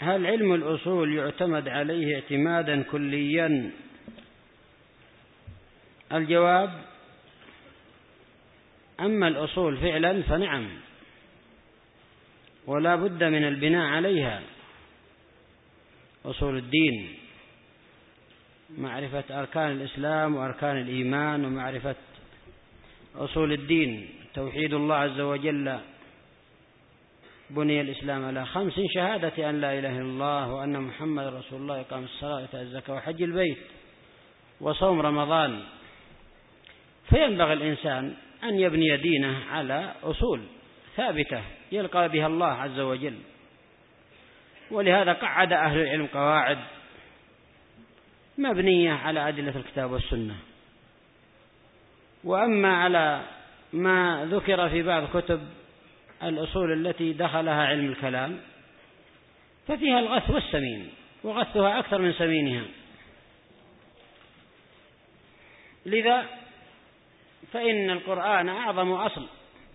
هل علم الأصول يعتمد عليه اعتمادا كليا؟ الجواب أما الأصول فعلا فنعم ولا بد من البناء عليها. أصول الدين معرفة أركان الإسلام وأركان الإيمان ومعرفة أصول الدين توحيد الله عز وجل. بني الإسلام على خمس شهادة أن لا إله إلا الله وأن محمد رسول الله إقام الصلاة الزكاة وحج البيت وصوم رمضان. فينبغي الإنسان أن يبني دينه على أصول ثابتة يلقى بها الله عز وجل. ولهذا قعد أهل العلم قواعد مبنية على أدلة الكتاب والسنة. وأما على ما ذكر في بعض كتب الأصول التي دخلها علم الكلام ففيها الغث والسمين وغثها أكثر من سمينها. لذا فإن القرآن أعظم أصل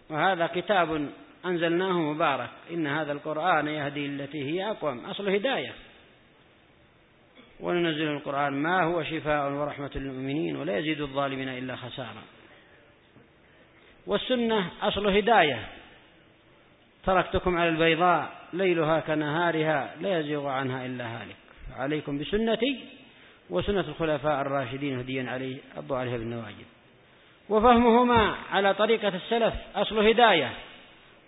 وهذا كتاب أنزلناه مبارك إن هذا القرآن يهدي التي هي أقوم أصل هداية. وننزل القرآن ما هو شفاء ورحمة للمؤمنين ولا يزيد الظالمين إلا خسارة. والسنة أصل هداية. تركتكم على البيضاء ليلها كنهارها لا يزيغ عنها إلا هالك. عليكم بسنتي وسنة الخلفاء الراشدين هديا عليه أبو عليها بالنواجد وفهمهما على طريقة السلف أصل هداية.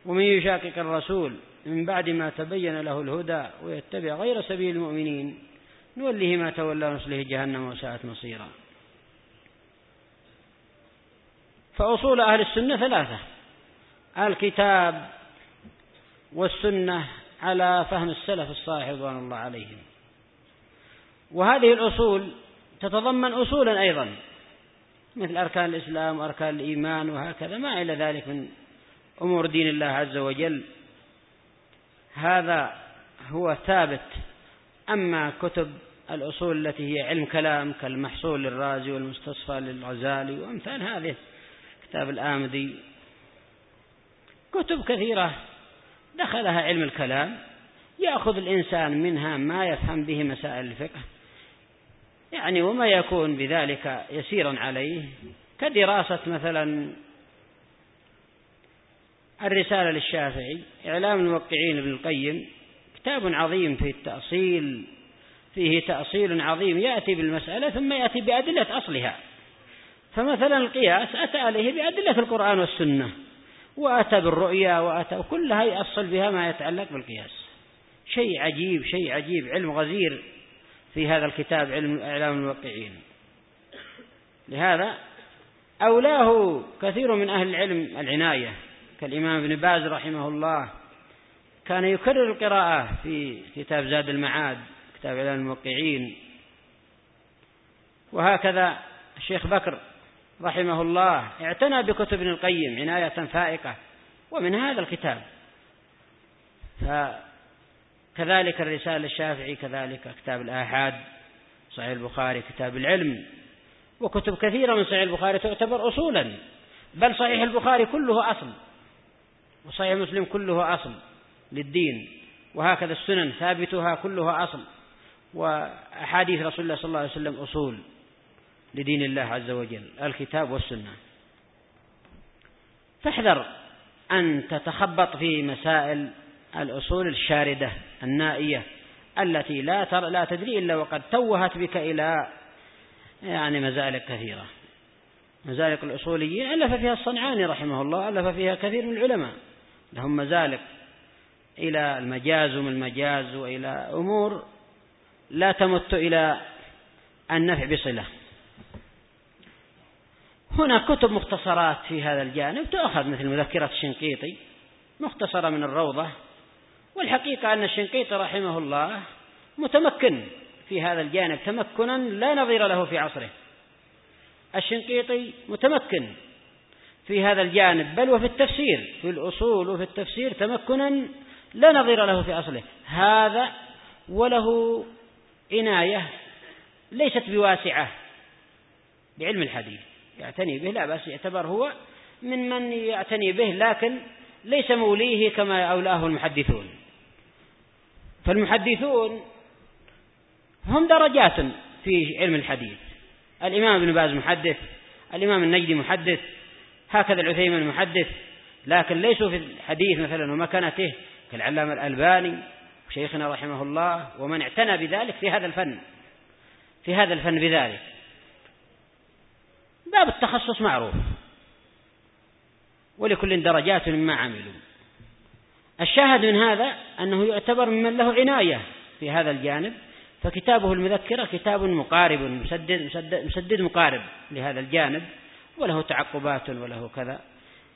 ومن يشاكك الرسول من بعد ما تبين له الهدى ويتبع غير سبيل المؤمنين نوله ما تولى ونصله جهنم وساءت مصيرا. فأصول أهل السنة ثلاثة. الكتاب والسنة على فهم السلف الصالح رضوان الله عليهم. وهذه الأصول تتضمن أصولا أيضا مثل أركان الإسلام وأركان الإيمان وهكذا ما إلى ذلك من أمور دين الله عز وجل. هذا هو ثابت. أما كتب الأصول التي هي علم كلام كالمحصول للرازي والمستصفى للغزالي وأمثال هذه كتاب الآمدي. كتب كثيرة دخلها علم الكلام يأخذ الإنسان منها ما يفهم به مسائل الفقه يعني وما يكون بذلك يسيرا عليه. كدراسة مثلا الرسالة للشافعي إعلام الموقعين ابن القيم كتاب عظيم في التأصيل فيه تأصيل عظيم يأتي بالمسألة ثم يأتي بأدلة أصلها. فمثلا القياس أتى عليه بأدلة القرآن والسنة. وأتى بالرؤيا وأتى وكلها يأصل بها ما يتعلق بالقياس. شيء عجيب شيء عجيب. علم غزير في هذا الكتاب علم إعلام الموقعين. لهذا أولاه كثير من أهل العلم العناية كالإمام ابن باز رحمه الله. كان يكرر القراءة في كتاب زاد المعاد كتاب إعلام الموقعين. وهكذا الشيخ بكر رحمه الله اعتنى بكتب ابن القيم عناية فائقة ومن هذا الكتاب. فكذلك الرسالة الشافعي كذلك كتاب الآحاد صحيح البخاري كتاب العلم وكتب كثيرة من صحيح البخاري تعتبر أصولا بل صحيح البخاري كله أصل وصحيح مسلم كله أصل للدين وهكذا السنن ثابتها كلها أصل وأحاديث رسول الله صلى الله عليه وسلم أصول. لدين الله عز وجل الكتاب والسنة. فاحذر أن تتخبط في مسائل الأصول الشاردة النائية التي لا تر لا تدري إلا وقد توهت بك إلى يعني مزالق كثيرة. مزالق الأصوليين ألف فيها الصنعاني رحمه الله ألف فيها كثير من العلماء. لهم مزالق إلى المجاز ومن المجاز وإلى أمور لا تمت إلى النفع بصلة. هنا كتب مختصرات في هذا الجانب تؤخذ مثل مذكرة الشنقيطي مختصرة من الروضة والحقيقة أن الشنقيطي رحمه الله متمكن في هذا الجانب تمكنا لا نظير له في عصره. الشنقيطي متمكن في هذا الجانب بل وفي التفسير في الأصول وفي التفسير تمكنا لا نظير له في أصله هذا وله عناية ليست بواسعة بعلم الحديث. يعتني به لا بس يعتبر هو من من يعتني به لكن ليس موليه كما أولاه المحدثون. فالمحدثون هم درجات في علم الحديث. الإمام ابن باز محدث الإمام النجدي محدث هكذا العثيمين محدث لكن ليسوا في الحديث مثلا ومكانته كالعلامة الألباني شيخنا رحمه الله ومن اعتنى بذلك في هذا الفن في هذا الفن بذلك. باب التخصص معروف. ولكل درجات مما عملوا. الشاهد من هذا أنه يعتبر ممن له عناية في هذا الجانب فكتابه المذكرة كتاب مقارب مسدد, مسدد, مسدد مقارب لهذا الجانب وله تعقبات وله كذا.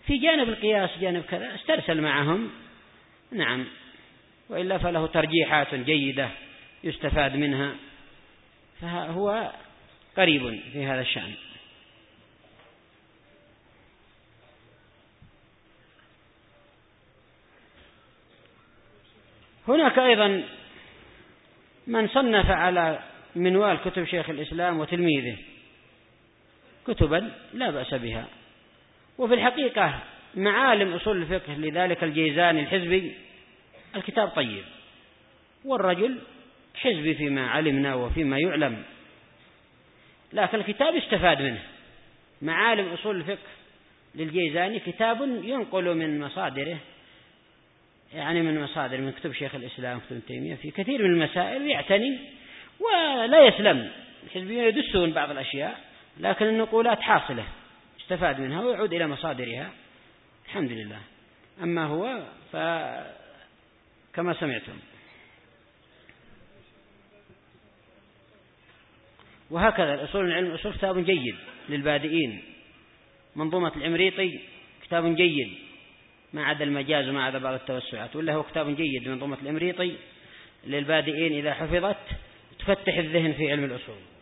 في جانب القياس جانب كذا استرسل معهم. نعم. وإلا فله ترجيحات جيدة يستفاد منها. فهو قريب في هذا الشأن. هناك أيضا من صنف على منوال كتب شيخ الإسلام وتلميذه. كتبا لا بأس بها. وفي الحقيقة معالم أصول الفقه لذلك الجيزاني الحزبي الكتاب طيب. والرجل حزبي فيما علمنا وفيما يعلم. لكن الكتاب يستفاد منه. معالم أصول الفقه للجيزاني كتاب ينقل من مصادره يعني من مصادر من كتب شيخ الإسلام كتب تيمية في كثير من المسائل يعتني ولا يسلم. الحزبيون يدسون بعض الأشياء لكن النقولات حاصلة استفاد منها ويعود إلى مصادرها. الحمد لله. أما هو فكما سمعتم. وهكذا الأصول العلم الأصول كتاب جيد للبادئين. منظومة العمريطي كتاب جيد. ما عدا المجاز وما عدا بعض التوسعات. ولا هو كتاب جيد منظومة العمريطي للبادئين إذا حفظت تفتح الذهن في علم الأصول.